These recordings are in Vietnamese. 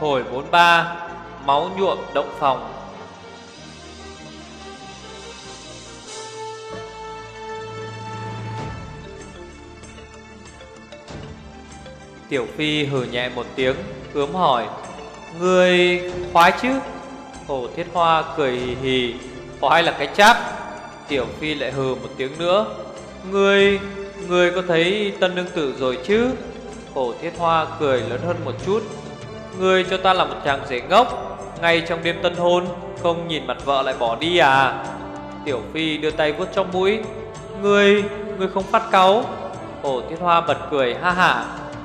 Hồi 43 Máu nhuộm động phòng. Tiểu Phi hừ nhẹ một tiếng, Ướm hỏi Người khoái chứ? Hồ Thiết Hoa cười hì hì Khoái là cái cháp? Tiểu Phi lại hừ một tiếng nữa Người Người có thấy tân nương tử rồi chứ? Hồ Thiết Hoa cười lớn hơn một chút Người cho ta là một chàng rể ngốc. Ngay trong đêm tân hôn Không nhìn mặt vợ lại bỏ đi à? Tiểu Phi đưa tay vuốt trong mũi. Người, người không phát cáu. Hồ Thiết Hoa bật cười ha hả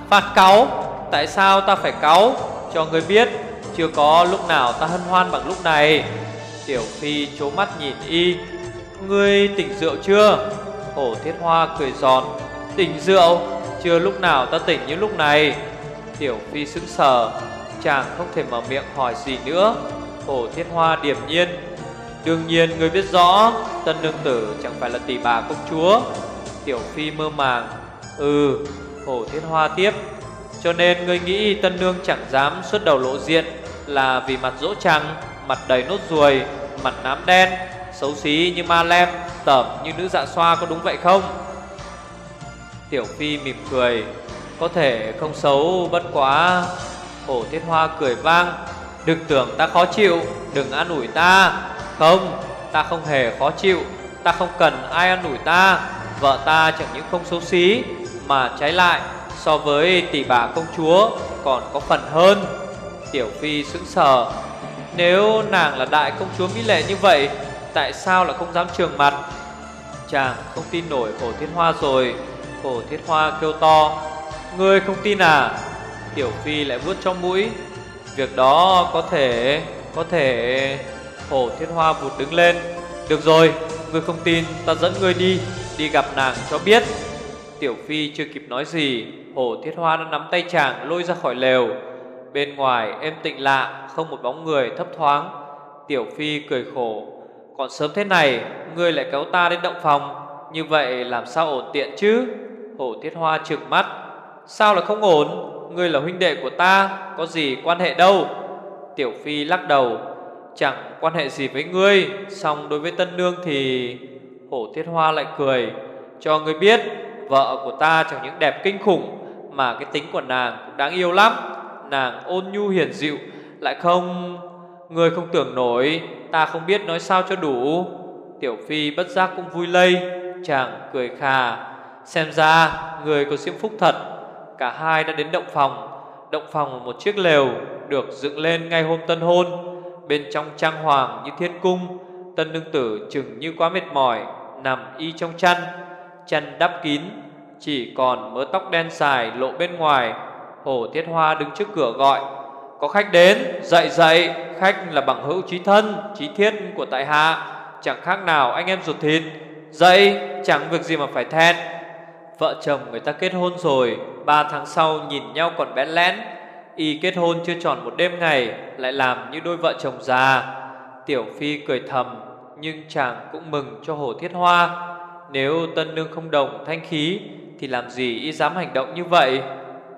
Phát cáu? Tại sao ta phải cáu? Cho người biết Chưa có lúc nào ta hân hoan bằng lúc này. Tiểu Phi chố mắt nhìn y. Ngươi tỉnh rượu chưa? Hổ Thiết Hoa cười giòn. Tỉnh rượu? Chưa lúc nào ta tỉnh như lúc này. Tiểu Phi sững sờ. Chàng không thể mở miệng hỏi gì nữa. Hổ Thiết Hoa điềm nhiên. Đương nhiên, người biết rõ, Tân nương tử chẳng phải là tỷ bà công chúa. Tiểu Phi mơ màng. Ừ Hổ Thiết Hoa tiếp. Cho nên người nghĩ tân nương chẳng dám xuất đầu lộ diện Là vì mặt dỗ trắng Mặt đầy nốt ruồi, Mặt nám đen, Xấu xí như ma lem Tẩm như nữ dạ xoa có đúng vậy không? Tiểu Phi mỉm cười. Có thể không xấu bất quá. Hổ Thiết Hoa cười vang. Đừng tưởng ta khó chịu, Đừng an ủi ta. Không ta không hề khó chịu, Ta không cần ai an ủi ta. Vợ ta chẳng những không xấu xí, Mà trái lại, so với tỷ bà công chúa, Còn có phần hơn. Tiểu Phi sững sờ. Nếu nàng là đại công chúa mỹ lệ như vậy, Tại sao lại không dám trường mặt? Chàng không tin nổi Hồ Thiết Hoa rồi. Hồ Thiết Hoa kêu to. Ngươi không tin à? Tiểu Phi lại vuốt trong mũi. Việc đó có thể Có thể Hồ Thiết Hoa vụt đứng lên. Được rồi Ngươi không tin, ta dẫn ngươi đi Đi gặp nàng cho biết. Tiểu Phi chưa kịp nói gì, Hồ Thiết Hoa đã nắm tay chàng lôi ra khỏi lều. Bên ngoài, êm tịnh lạ, Không một bóng người thấp thoáng. Tiểu Phi cười khổ, Còn sớm thế này, Ngươi lại kéo ta đến động phòng. Như vậy làm sao ổn tiện chứ? Hồ Thiết Hoa trừng mắt, Sao là không ổn? Ngươi là huynh đệ của ta, Có gì quan hệ đâu? Tiểu Phi lắc đầu, Chẳng quan hệ gì với ngươi Xong đối với Tân Nương thì Hổ Thiết Hoa lại cười, Cho ngươi biết, Vợ của ta chẳng những đẹp kinh khủng, Mà cái tính của nàng cũng đáng yêu lắm. Nàng ôn nhu hiền dịu, Lại không, Ngươi không tưởng nổi, Ta không biết nói sao cho đủ. Tiểu Phi bất giác cũng vui lây, Chàng cười khà, Xem ra người có diễm phúc thật. Cả hai đã đến động phòng. Động phòng là một chiếc lều Được dựng lên ngay hôm tân hôn. Bên trong trang hoàng như thiên cung, Tân nương tử chừng như quá mệt mỏi, Nằm y trong chăn. Chăn đắp kín, Chỉ còn mớ tóc đen dài lộ bên ngoài. Hồ Thiết Hoa đứng trước cửa gọi, Có khách đến, Dậy dậy, Khách là bằng hữu trí thân, Trí thiết của tại hạ. Chẳng khác nào anh em ruột thịt. Dậy, chẳng việc gì mà phải thẹn. Vợ chồng người ta kết hôn rồi, Ba tháng sau nhìn nhau còn bé lén. Y kết hôn chưa tròn một đêm ngày, Lại làm như đôi vợ chồng già. Tiểu Phi cười thầm, Nhưng chàng cũng mừng cho Hồ Thiết Hoa. Nếu Tân Nương không đồng thanh khí, Thì làm gì y dám hành động như vậy?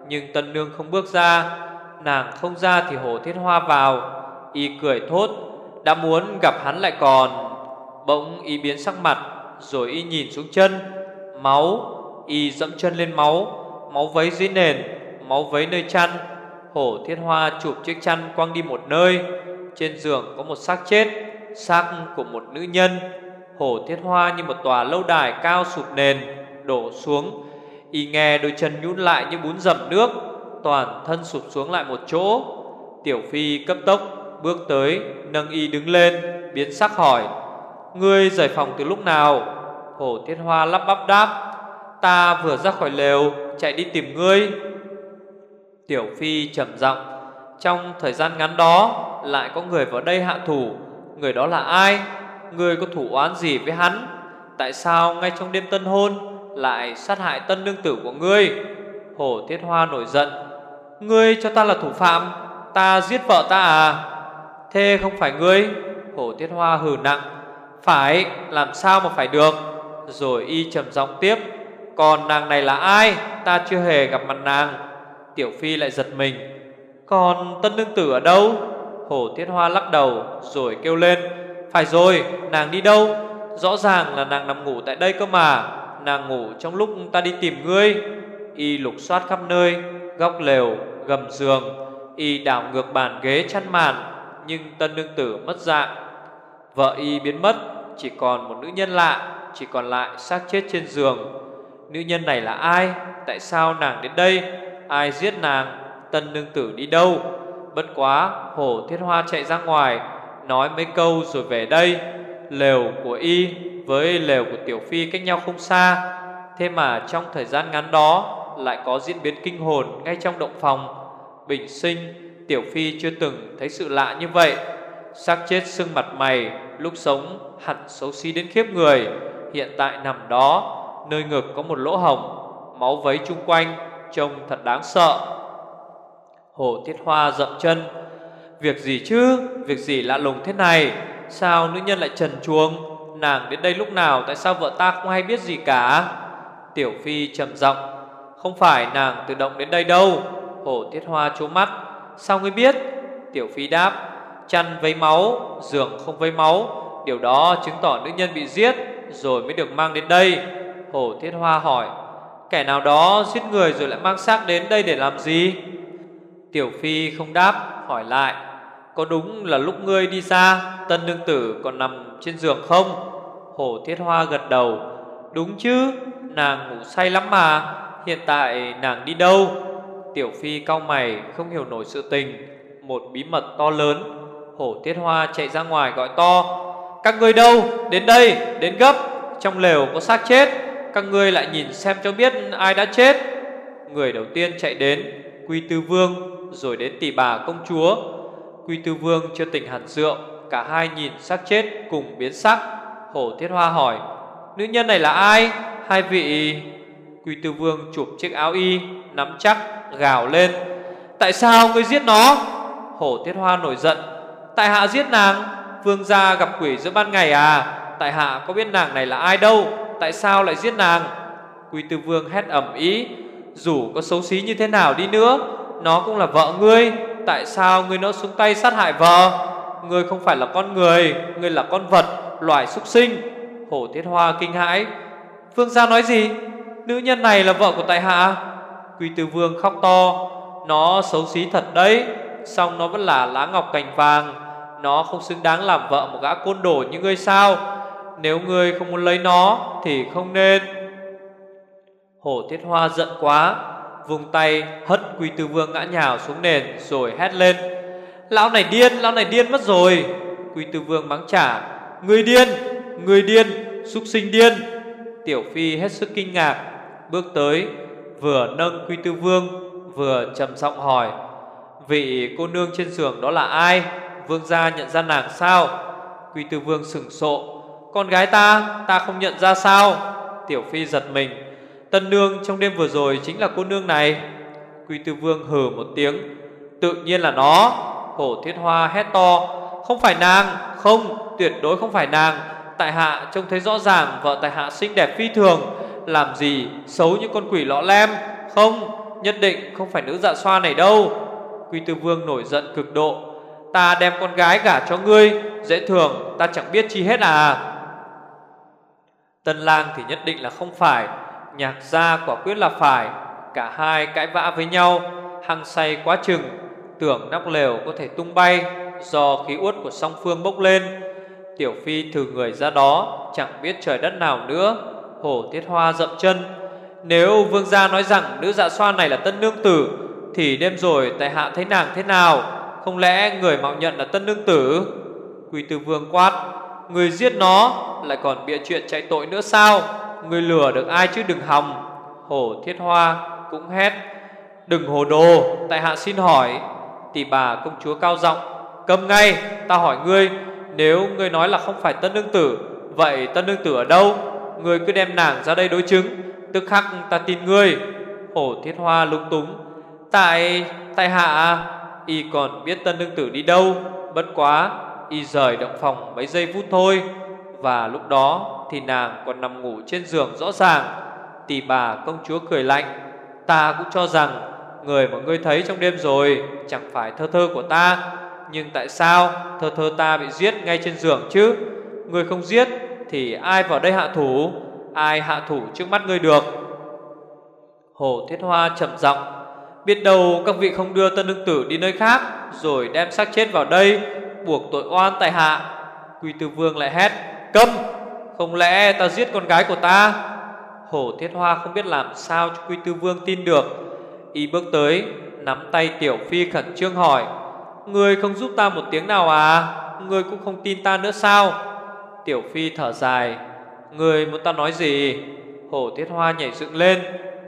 Nhưng Tân Nương không bước ra, Nàng không ra thì Hồ Thiết Hoa vào. Y cười thốt, Đã muốn gặp hắn lại còn. Bỗng y biến sắc mặt, Rồi y nhìn xuống chân. Máu Y dẫm chân lên máu Máu vấy dưới nền, Máu vấy nơi chăn. Hổ thiết hoa chụp chiếc chăn quăng đi một nơi. Trên giường có một xác chết, Xác của một nữ nhân. Hổ thiết hoa như một tòa lâu đài cao sụp nền, Đổ xuống. Y nghe đôi chân nhún lại như bún dầm nước, Toàn thân sụp xuống lại một chỗ. Tiểu Phi cấp tốc Bước tới, nâng y đứng lên, Biến sắc hỏi, Ngươi rời phòng từ lúc nào? Hổ thiết hoa lắp bắp đáp Ta vừa ra khỏi lều, Chạy đi tìm ngươi. Tiểu Phi trầm giọng, Trong thời gian ngắn đó Lại có người vào đây hạ thủ. Người đó là ai? Ngươi có thủ oán gì với hắn? Tại sao ngay trong đêm tân hôn Lại sát hại tân nương tử của ngươi? Hổ Thiết Hoa nổi giận, Ngươi cho ta là thủ phạm, Ta giết vợ ta à? Thế không phải ngươi? Hổ Thiết Hoa hừ nặng, Phải, làm sao mà phải được? Rồi y trầm giọng tiếp còn nàng này là ai? Ta chưa hề gặp mặt nàng. Tiểu Phi lại giật mình. Còn tân nương tử ở đâu? Hổ Thiết Hoa lắc đầu rồi kêu lên. Phải rồi nàng đi đâu? Rõ ràng là nàng nằm ngủ tại đây cơ mà. Nàng ngủ trong lúc ta đi tìm ngươi. Y lục soát khắp nơi Góc lều, gầm giường. Y đảo ngược bàn ghế chăn màn Nhưng tân nương tử mất dạng. Vợ Y biến mất Chỉ còn một nữ nhân lạ Chỉ còn lại xác chết trên giường. Nữ nhân này là ai? Tại sao nàng đến đây? Ai giết nàng? Tân nương tử đi đâu? Bất quá, Hổ Thiết Hoa chạy ra ngoài, Nói mấy câu rồi về đây. Lều của y với lều của Tiểu Phi cách nhau không xa. Thế mà trong thời gian ngắn đó, Lại có diễn biến kinh hồn ngay trong động phòng. Bình sinh, Tiểu Phi chưa từng thấy sự lạ như vậy. Xác chết sưng mặt mày, Lúc sống hẳn xấu xí đến khiếp người. Hiện tại nằm đó Nơi ngực có một lỗ hồng Máu vấy chung quanh, Trông thật đáng sợ. Hồ Thiết Hoa dậm chân. Việc gì chứ? Việc gì lạ lùng thế này? Sao nữ nhân lại trần chuông Nàng đến đây lúc nào? Tại sao vợ ta không hay biết gì cả? Tiểu Phi trầm giọng. Không phải nàng tự động đến đây đâu. Hồ Thiết Hoa chố mắt. Sao ngươi biết? Tiểu Phi đáp. Chăn vấy máu, Giường không vấy máu. Điều đó chứng tỏ nữ nhân bị giết, Rồi mới được mang đến đây. Hồ Thiết Hoa hỏi, Kẻ nào đó giết người rồi lại mang xác đến đây để làm gì? Tiểu Phi không đáp, Hỏi lại, Có đúng là lúc ngươi đi ra, Tân nương tử còn nằm trên giường không? Hồ Thiết Hoa gật đầu, Đúng chứ, Nàng ngủ say lắm mà, Hiện tại nàng đi đâu? Tiểu Phi cau mày, không hiểu nổi sự tình, Một bí mật to lớn. Hổ Thiết Hoa chạy ra ngoài gọi to, Các ngươi đâu? Đến đây, Đến gấp, Trong lều có xác chết. Các ngươi lại nhìn xem cho biết ai đã chết. Người đầu tiên chạy đến Quy Tư Vương, Rồi đến tỷ bà công chúa. Quy Tư Vương chưa tỉnh hẳn rượu, Cả hai nhìn xác chết cùng biến sắc. Hổ Thiết Hoa hỏi, Nữ nhân này là ai? Hai vị Quy Tư Vương chụp chiếc áo y, Nắm chắc, gào lên, Tại sao ngươi giết nó? Hổ Thiết Hoa nổi giận, Tại hạ giết nàng, Vương gia gặp quỷ giữa ban ngày à? Tại hạ có biết nàng này là ai đâu? Tại sao lại giết nàng? Quy Tư Vương hét ẩm ý Dù có xấu xí như thế nào đi nữa, Nó cũng là vợ ngươi, Tại sao ngươi nó xuống tay sát hại vợ? Ngươi không phải là con người, Ngươi là con vật, Loài súc sinh. Hổ Thiết Hoa kinh hãi, Vương gia nói gì? Nữ nhân này là vợ của tại hạ? Quy Tư Vương khóc to, Nó xấu xí thật đấy Xong nó vẫn là lá ngọc cành vàng. Nó không xứng đáng làm vợ một gã côn đồ như ngươi sao? Nếu ngươi không muốn lấy nó Thì không nên. Hổ Thiết Hoa giận quá Vùng tay hất Quy Tư Vương ngã nhào xuống nền Rồi hét lên Lão này điên, lão này điên mất rồi. Quy Tư Vương mắng trả Người điên, người điên, súc sinh điên. Tiểu Phi hết sức kinh ngạc Bước tới Vừa nâng Quy Tư Vương Vừa trầm giọng hỏi Vị cô nương trên giường đó là ai? Vương gia nhận ra nàng sao? Quy Tư Vương sừng sộ con gái ta ta không nhận ra sao? Tiểu Phi giật mình. Tân nương trong đêm vừa rồi chính là cô nương này. Quy Tư Vương hừ một tiếng. Tự nhiên là nó. Hổ Thiết Hoa hét to. Không phải nàng. Không, tuyệt đối không phải nàng. Tại hạ trông thấy rõ ràng vợ tại hạ xinh đẹp phi thường. Làm gì xấu như con quỷ lọ lem? Không, nhất định không phải nữ dạ xoa này đâu. Quy Tư Vương nổi giận cực độ. Ta đem con gái gả cho ngươi. Dễ thường, ta chẳng biết chi hết à. Tân lang thì nhất định là không phải, Nhạc gia quả quyết là phải. Cả hai cãi vã với nhau, Hăng say quá chừng, Tưởng nóc lều có thể tung bay Do khí uất của song phương bốc lên. Tiểu Phi thử người ra đó, Chẳng biết trời đất nào nữa Hổ Tiết Hoa dậm chân. Nếu vương gia nói rằng nữ dạ xoa này là tân nương tử, Thì đêm rồi tại hạ thấy nàng thế nào? Không lẽ người mạo nhận là tân nương tử? Quỳ tư vương quát Người giết nó lại còn bịa chuyện chạy tội nữa sao? Người lừa được ai chứ đừng hòng. Hổ Thiết Hoa cũng hét. Đừng hồ đồ, Tại hạ xin hỏi Tỷ bà công chúa cao giọng, Cầm ngay, ta hỏi ngươi, Nếu ngươi nói là không phải tân nương tử, Vậy tân nương tử ở đâu? Ngươi cứ đem nàng ra đây đối chứng, Tức khắc ta tin ngươi. Hổ thiết hoa lung túng. Tại tại hạ à, Y còn biết tân nương tử đi đâu? Bất quá Y rời động phòng mấy giây phút thôi. Và lúc đó thì nàng còn nằm ngủ trên giường rõ ràng. Tỷ bà công chúa cười lạnh, Ta cũng cho rằng Người mà ngươi thấy trong đêm rồi Chẳng phải thơ thơ của ta. Nhưng tại sao thơ thơ ta bị giết ngay trên giường chứ? Ngươi không giết Thì ai vào đây hạ thủ? Ai hạ thủ trước mắt ngươi được? Hồ Thiết Hoa trầm giọng, Biết đâu các vị không đưa tân đương tử đi nơi khác, Rồi đem xác chết vào đây Buộc tội oan tại hạ. Quy Tư Vương lại hét Câm! Không lẽ ta giết con gái của ta? Hổ Thiết Hoa không biết làm sao cho Quy Tư Vương tin được. Y bước tới Nắm tay Tiểu Phi khẩn trương hỏi Người không giúp ta một tiếng nào à? Người cũng không tin ta nữa sao? Tiểu Phi thở dài Người muốn ta nói gì? Hổ Thiết Hoa nhảy dựng lên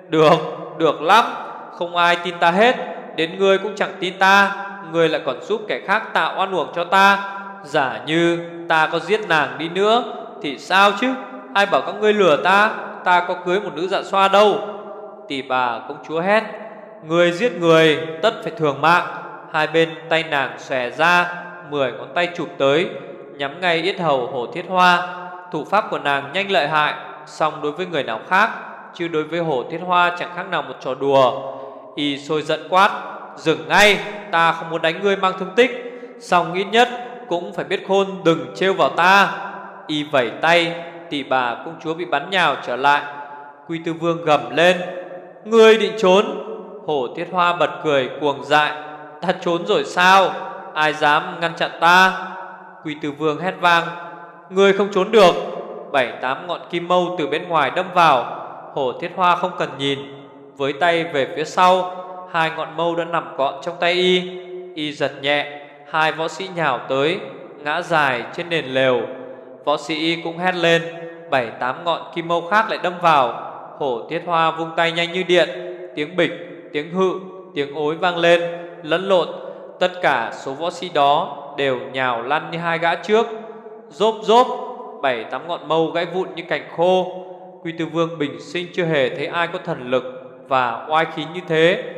Được, được lắm Không ai tin ta hết Đến ngươi cũng chẳng tin ta. Ngươi lại còn giúp kẻ khác tạo oan uổng cho ta. Giả như ta có giết nàng đi nữa, Thì sao chứ? Ai bảo các ngươi lừa ta? Ta có cưới một nữ dạ xoa đâu. Tỷ bà công chúa hét Người giết người, tất phải thường mạng. Hai bên tay nàng xòe ra, Mười ngón tay chụp tới, Nhắm ngay yết hầu Hổ thiết hoa. Thủ pháp của nàng nhanh lợi hại Xong đối với người nào khác, Chứ đối với Hổ thiết hoa chẳng khác nào một trò đùa. Y sôi giận quát Dừng ngay, ta không muốn đánh ngươi mang thương tích. Xong ít nhất cũng phải biết khôn đừng trêu vào ta. Y vẩy tay, Tỷ bà công chúa bị bắn nhào trở lại. Quy tư vương gầm lên. Ngươi định trốn? Hổ thiết hoa bật cười, cuồng dại. Ta trốn rồi sao? Ai dám ngăn chặn ta? Quy tư vương hét vang. Ngươi không trốn được. Bảy tám ngọn kim mâu từ bên ngoài đâm vào. Hổ thiết hoa không cần nhìn. Với tay về phía sau Hai ngọn mâu đã nằm gọn trong tay y. Y giật nhẹ Hai võ sĩ nhào tới Ngã dài trên nền lều. Võ sĩ cũng hét lên Bảy tám ngọn kim mâu khác lại đâm vào. Hổ tiết hoa vung tay nhanh như điện Tiếng bịch, tiếng hự, tiếng ối vang lên Lẫn lộn. Tất cả số võ sĩ đó Đều nhào lăn như hai gã trước. Rốp rốp Bảy tám ngọn mâu gãy vụn như cành khô. Quy tư vương bình sinh chưa hề thấy ai có thần lực Và oai khí như thế.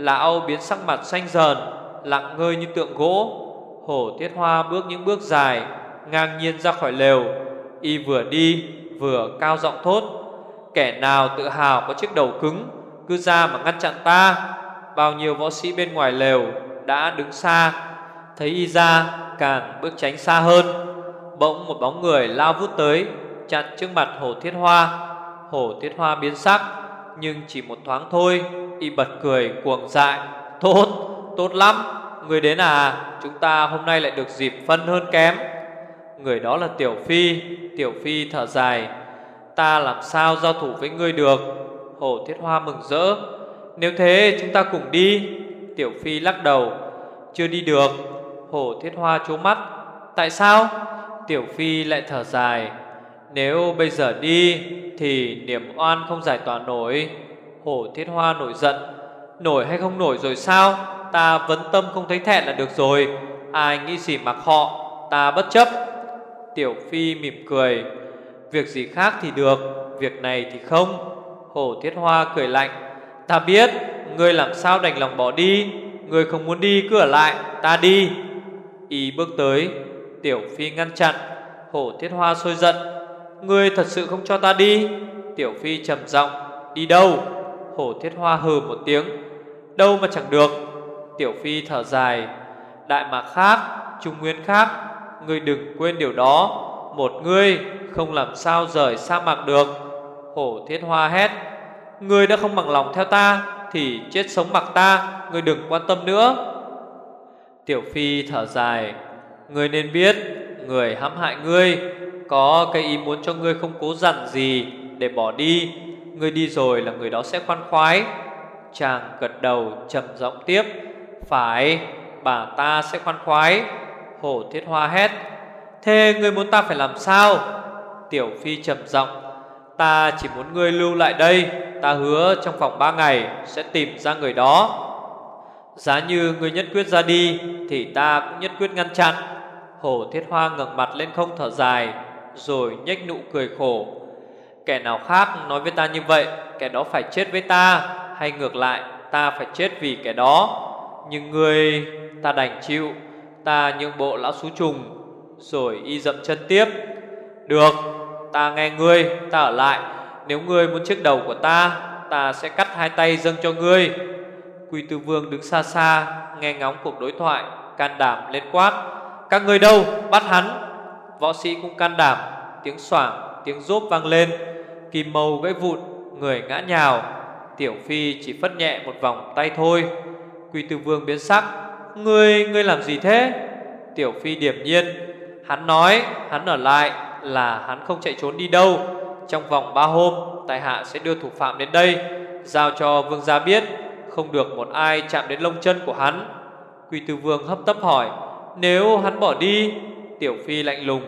Lão biến sắc mặt xanh dần Lặng ngơi như tượng gỗ. Hổ tiết hoa bước những bước dài, Ngang nhiên ra khỏi lều. Y vừa đi, vừa cao giọng thốt, Kẻ nào tự hào có chiếc đầu cứng, Cứ ra mà ngăn chặn ta. Bao nhiêu võ sĩ bên ngoài lều Đã đứng xa, Thấy y ra càng bước tránh xa hơn. Bỗng một bóng người lao vút tới, Chặn trước mặt hổ thiết hoa. Hổ thiết hoa biến sắc, Nhưng chỉ một thoáng thôi Y bật cười cuồng dại Tốt, tốt lắm Người đến à Chúng ta hôm nay lại được dịp phân hơn kém. Người đó là Tiểu Phi Tiểu Phi thở dài Ta làm sao giao thủ với ngươi được? Hồ Thiết Hoa mừng rỡ Nếu thế chúng ta cùng đi. Tiểu Phi lắc đầu Chưa đi được. Hồ Thiết Hoa trố mắt Tại sao? Tiểu Phi lại thở dài Nếu bây giờ đi Thì niềm oan không giải tỏa nổi. Hổ Thiết Hoa nổi giận. Nổi hay không nổi rồi sao? Ta vấn tâm không thấy thẹn là được rồi. Ai nghĩ gì mặc họ, Ta bất chấp. Tiểu Phi mỉm cười. Việc gì khác thì được, Việc này thì không. Hổ Thiết Hoa cười lạnh. Ta biết, Ngươi làm sao đành lòng bỏ đi. Ngươi không muốn đi, cứ ở lại, Ta đi. Y bước tới, Tiểu Phi ngăn chặn. Hổ Thiết Hoa sôi giận. Ngươi thật sự không cho ta đi. Tiểu Phi trầm giọng, Đi đâu? Hổ Thiết Hoa hừ một tiếng. Đâu mà chẳng được. Tiểu Phi thở dài. Đại mạc khác, Trung nguyên khác, Ngươi đừng quên điều đó. Một ngươi không làm sao rời sa mạc được. Hổ thiết hoa hét. Ngươi đã không bằng lòng theo ta, Thì chết sống mặc ta. Ngươi đừng quan tâm nữa. Tiểu Phi thở dài. Ngươi nên biết, Người hãm hại ngươi, Có cái ý muốn cho ngươi không cố dặn gì Để bỏ đi người đi rồi là người đó sẽ khoan khoái. Chàng gật đầu trầm giọng tiếp, Phải, Bà ta sẽ khoan khoái. Hổ thiết hoa hét, Thế ngươi muốn ta phải làm sao? Tiểu Phi trầm giọng, Ta chỉ muốn ngươi lưu lại đây, Ta hứa trong vòng 3 ngày Sẽ tìm ra người đó. Giá như ngươi nhất quyết ra đi Thì ta cũng nhất quyết ngăn chặn. Hổ thiết hoa ngẩng mặt lên không thở dài, Rồi nhếch nụ cười khổ. Kẻ nào khác nói với ta như vậy Kẻ đó phải chết với ta Hay ngược lại ta phải chết vì kẻ đó. Nhưng người, ta đành chịu Ta nhượng bộ lão xú trùng Rồi y dậm chân tiếp. Được Ta nghe ngươi Ta ở lại. Nếu ngươi muốn chiếc đầu của ta Ta sẽ cắt hai tay dâng cho ngươi. Quy Tư Vương đứng xa xa Nghe ngóng cuộc đối thoại Can đảm lên quát. Các người đâu? Bắt hắn. Võ sĩ cũng can đảm Tiếng xoảng tiếng rốp vang lên. Kim mâu gãy vụn Người ngã nhào. Tiểu Phi chỉ phất nhẹ một vòng tay thôi. Quy Tư Vương biến sắc Ngươi, ngươi làm gì thế? Tiểu Phi điềm nhiên Hắn nói hắn ở lại là hắn không chạy trốn đi đâu. Trong vòng ba hôm Tài hạ sẽ đưa thủ phạm đến đây Giao cho vương gia biết Không được một ai chạm đến lông chân của hắn. Quy Tư Vương hấp tấp hỏi Nếu hắn bỏ đi? Tiểu Phi lạnh lùng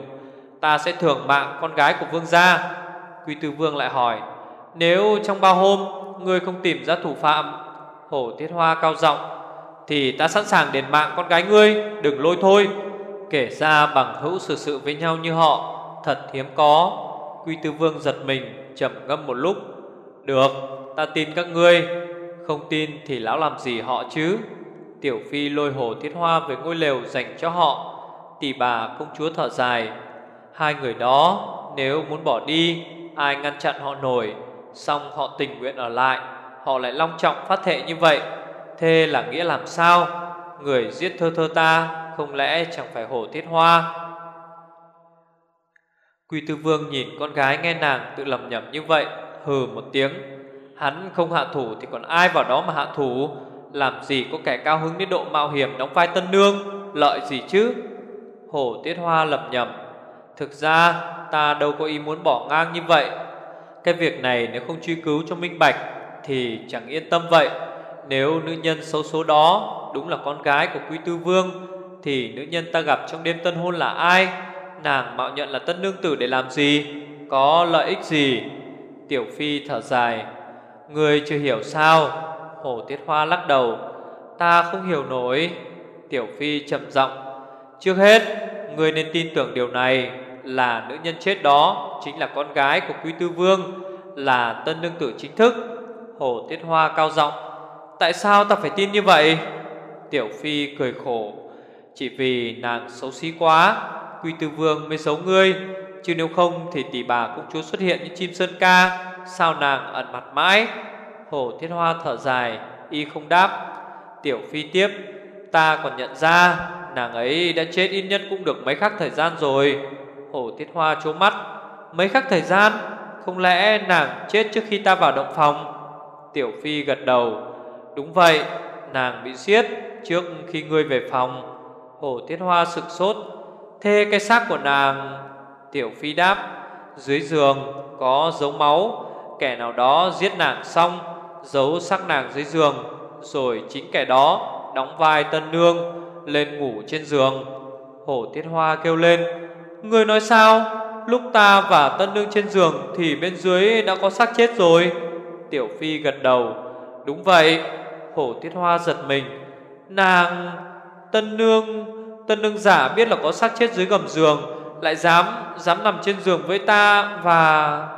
Ta sẽ thưởng mạng con gái của vương gia. Quy Tư Vương lại hỏi, Nếu trong ba hôm Ngươi không tìm ra thủ phạm, Hổ Tiết Hoa cao giọng, Thì ta sẵn sàng đền mạng con gái ngươi, Đừng lôi thôi. Kể ra bằng hữu sự sự với nhau như họ, Thật hiếm có. Quy Tư Vương giật mình, trầm ngâm một lúc. Được, ta tin các ngươi, Không tin thì lão làm gì họ chứ? Tiểu Phi lôi Hổ thiết hoa về ngôi lều dành cho họ, Tỷ bà công chúa thở dài. Hai người đó nếu muốn bỏ đi Ai ngăn chặn họ nổi Xong họ tình nguyện ở lại, Họ lại long trọng phát thệ như vậy. Thế là nghĩa làm sao? Người giết thơ thơ ta Không lẽ chẳng phải hổ thiết hoa? Quy tư vương nhìn con gái nghe nàng tự lầm nhầm như vậy, Hừ một tiếng. Hắn không hạ thủ thì còn ai vào đó mà hạ thủ? Làm gì có kẻ cao hứng đến độ mạo hiểm đóng vai tân nương? Lợi gì chứ? Hổ tiết hoa lầm nhầm Thực ra, ta đâu có ý muốn bỏ ngang như vậy. Cái việc này nếu không truy cứu cho minh bạch Thì chẳng yên tâm vậy. Nếu nữ nhân xấu số đó Đúng là con gái của quý tư vương, Thì nữ nhân ta gặp trong đêm tân hôn là ai? Nàng mạo nhận là tân nương tử để làm gì? Có lợi ích gì? Tiểu Phi thở dài. Người chưa hiểu sao? Hổ Tiết Hoa lắc đầu. Ta không hiểu nổi. Tiểu Phi trầm giọng. Trước hết Người nên tin tưởng điều này. Là nữ nhân chết đó Chính là con gái của Quý Tư Vương, Là tân nương tử chính thức Hổ Tiết Hoa cao giọng. Tại sao ta phải tin như vậy? Tiểu Phi cười khổ. Chỉ vì nàng xấu xí quá quý Tư Vương mới xấu ngươi, Chứ nếu không thì tỷ bà cũng chúa xuất hiện như chim sơn ca. Sao nàng ẩn mặt mãi? Hổ Thiết Hoa thở dài, Y không đáp. Tiểu Phi tiếp, Ta còn nhận ra Nàng ấy đã chết ít nhất cũng được mấy khắc thời gian rồi. Hổ Thiết Hoa trố mắt. Mấy khắc thời gian, Không lẽ nàng chết trước khi ta vào động phòng? Tiểu Phi gật đầu. Đúng vậy, Nàng bị giết trước khi ngươi về phòng. Hổ Thiết Hoa sực sốt. Thế cái xác của nàng? Tiểu Phi đáp. Dưới giường có dấu máu. Kẻ nào đó giết nàng xong, Giấu xác nàng dưới giường. Rồi chính kẻ đó Đóng vai tân nương, Lên ngủ trên giường. Hổ Tiết Hoa kêu lên. Người nói sao? Lúc ta và tân nương trên giường Thì bên dưới đã có xác chết rồi. Tiểu Phi gật đầu. Đúng vậy. Hổ Tiết Hoa giật mình. Nàng, Tân nương Tân nương giả biết là có xác chết dưới gầm giường, Lại dám Dám nằm trên giường với ta Và